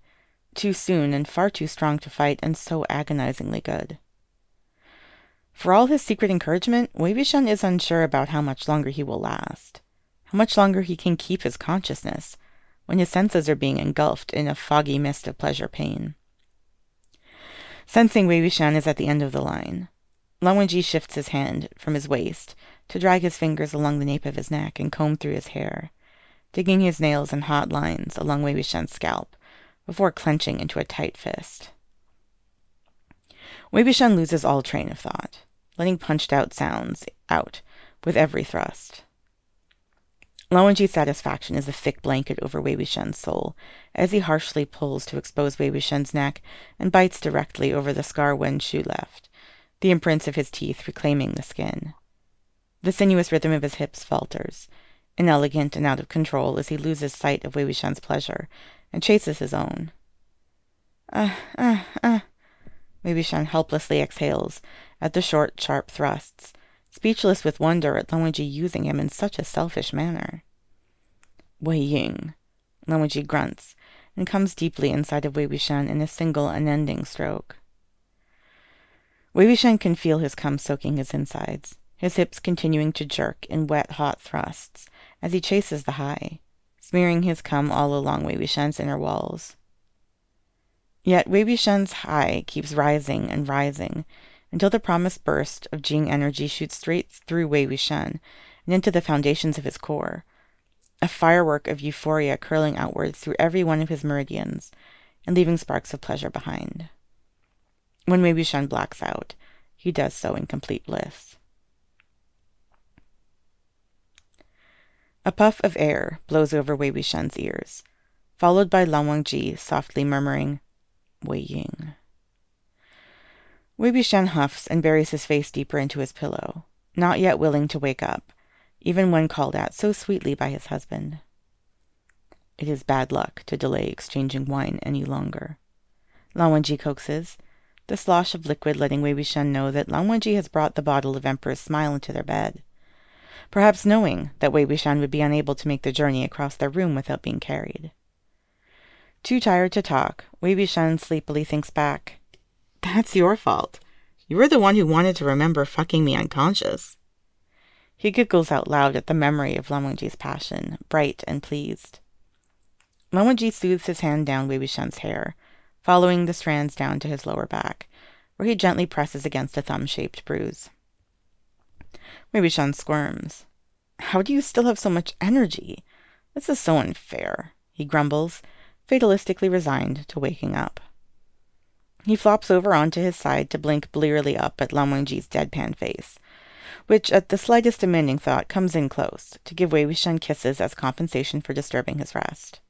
too soon and far too strong to fight and so agonizingly good. For all his secret encouragement, Wei Wuxian is unsure about how much longer he will last, how much longer he can keep his consciousness when his senses are being engulfed in a foggy mist of pleasure pain. Sensing Wei Wuxian is at the end of the line, Lan Wangji shifts his hand from his waist to drag his fingers along the nape of his neck and comb through his hair, digging his nails in hot lines along Wei Wuxian's scalp before clenching into a tight fist. Wei Wuxian loses all train of thought letting punched out sounds out with every thrust. Lan Wangji's satisfaction is a thick blanket over Wei Wuxian's soul, as he harshly pulls to expose Wei Wuxian's neck and bites directly over the scar Wen Shu left, the imprints of his teeth reclaiming the skin. The sinuous rhythm of his hips falters, inelegant and out of control as he loses sight of Wei Wuxian's pleasure and chases his own. Ah, ah, ah. Wei Wuxian helplessly exhales at the short, sharp thrusts, speechless with wonder at Lan using him in such a selfish manner. Wei Ying, Lan grunts and comes deeply inside of Wei Wuxian in a single, unending stroke. Wei Wuxian can feel his cum soaking his insides, his hips continuing to jerk in wet, hot thrusts as he chases the high, smearing his cum all along Wei Wuxian's inner walls. Yet Wei Wuxian's high keeps rising and rising until the promised burst of Jing energy shoots straight through Wei Wuxian and into the foundations of his core, a firework of euphoria curling outwards through every one of his meridians and leaving sparks of pleasure behind. When Wei Wuxian blacks out, he does so in complete bliss. A puff of air blows over Wei Wuxian's ears, followed by Lan Wangji softly murmuring, Wei Ying. Wei Wuxian huffs and buries his face deeper into his pillow, not yet willing to wake up, even when called at so sweetly by his husband. It is bad luck to delay exchanging wine any longer. Lan Wangji coaxes, the slosh of liquid letting Wei Wuxian know that Lan Wangji has brought the bottle of Emperor's Smile into their bed, perhaps knowing that Wei Wuxian would be unable to make the journey across their room without being carried. Too tired to talk, Wei Wuxian sleepily thinks back. That's your fault. You were the one who wanted to remember fucking me unconscious. He giggles out loud at the memory of Lan Wangji's passion, bright and pleased. Lan Wangji soothes his hand down Wei Wuxian's hair, following the strands down to his lower back, where he gently presses against a thumb-shaped bruise. Wei Wuxian squirms. How do you still have so much energy? This is so unfair, he grumbles, fatalistically resigned to waking up. He flops over onto his side to blink blearily up at Lan Wangji's deadpan face, which at the slightest amending thought comes in close to give Wei Wuxian kisses as compensation for disturbing his rest.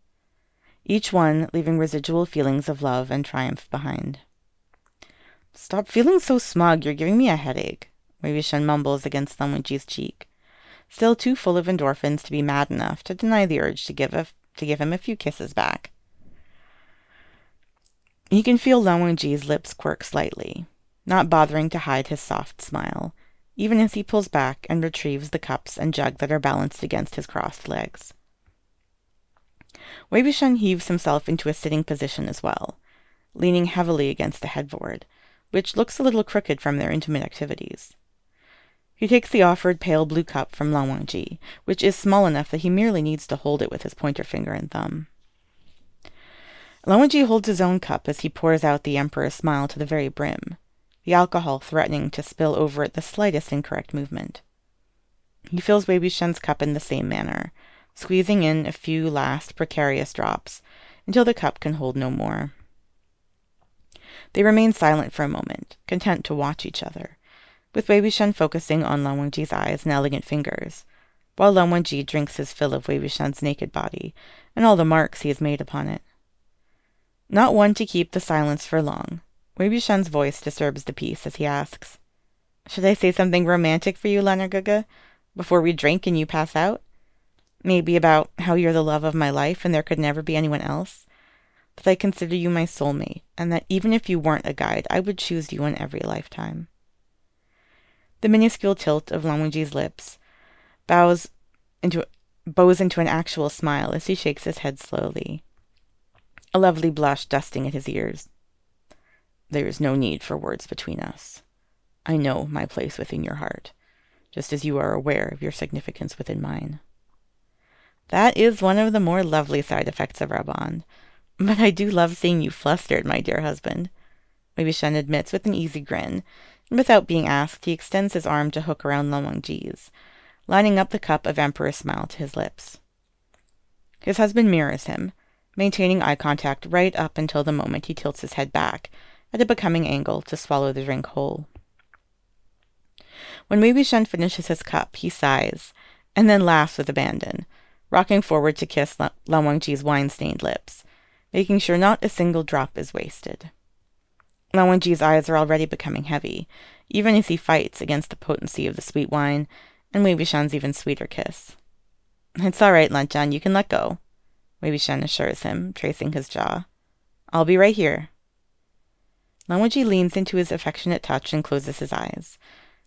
Each one leaving residual feelings of love and triumph behind. Stop feeling so smug, you're giving me a headache, Wei mumbles against Lan cheek, still too full of endorphins to be mad enough to deny the urge to give, a, to give him a few kisses back. He can feel Lan lips quirk slightly, not bothering to hide his soft smile, even as he pulls back and retrieves the cups and jug that are balanced against his crossed legs. Wei heaves himself into a sitting position as well, leaning heavily against the headboard, which looks a little crooked from their intimate activities. He takes the offered pale blue cup from Lan Wangji, which is small enough that he merely needs to hold it with his pointer finger and thumb. Lan Wangji holds his own cup as he pours out the Emperor's smile to the very brim, the alcohol threatening to spill over at the slightest incorrect movement. He fills Wei Wuxian's cup in the same manner, squeezing in a few last precarious drops until the cup can hold no more. They remain silent for a moment, content to watch each other, with Wei Wuxian focusing on Lan Wangji's eyes and elegant fingers, while Lan Wangji drinks his fill of Wei Wuxian's naked body and all the marks he has made upon it. Not one to keep the silence for long, Wei Wuxian's voice disturbs the peace as he asks, Should I say something romantic for you, Lan Er-gege, before we drink and you pass out? Maybe about how you're the love of my life and there could never be anyone else? That I consider you my soulmate, and that even if you weren't a guide, I would choose you in every lifetime. The minuscule tilt of Lan lips bows into bows into an actual smile as he shakes his head slowly, a lovely blush dusting at his ears. There is no need for words between us. I know my place within your heart, just as you are aware of your significance within mine. That is one of the more lovely side effects of our bond, but I do love seeing you flustered, my dear husband. Wei admits with an easy grin, without being asked, he extends his arm to hook around Lan Wangji's, lining up the cup of Emperor smile to his lips. His husband mirrors him, maintaining eye contact right up until the moment he tilts his head back at a becoming angle to swallow the drink whole. When Wei Wuxian finishes his cup, he sighs, and then laughs with abandon, rocking forward to kiss Lan Wangji's wine-stained lips, making sure not a single drop is wasted. Lan Wangji's eyes are already becoming heavy, even as he fights against the potency of the sweet wine and Wei Wuxian's even sweeter kiss. It's all right, Lan you can let go, Wei Wuxian assures him, tracing his jaw. I'll be right here. Lan Wangji leans into his affectionate touch and closes his eyes,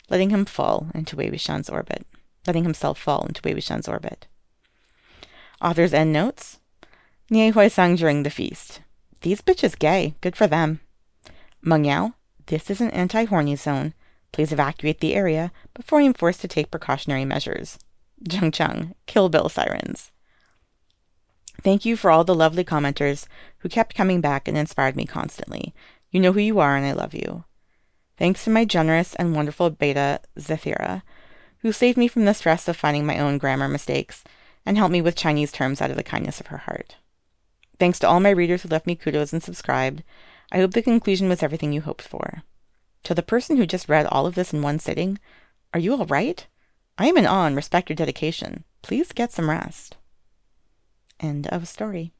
letting him fall into Wei Wuxian's orbit, letting himself fall into Wei orbit. Author's endnotes Nie Huaisang during the feast. These bitches gay. Good for them. Meng Yao, this is an anti-horny zone. Please evacuate the area before I am forced to take precautionary measures. Jiang Cheng, Kill Bill Sirens. Thank you for all the lovely commenters who kept coming back and inspired me constantly. You know who you are and I love you. Thanks to my generous and wonderful beta, Zethira, who saved me from the stress of finding my own grammar mistakes and helped me with Chinese terms out of the kindness of her heart. Thanks to all my readers who left me kudos and subscribed. I hope the conclusion was everything you hoped for. To the person who just read all of this in one sitting, are you all right? I am in awe and respect your dedication. Please get some rest. End of story.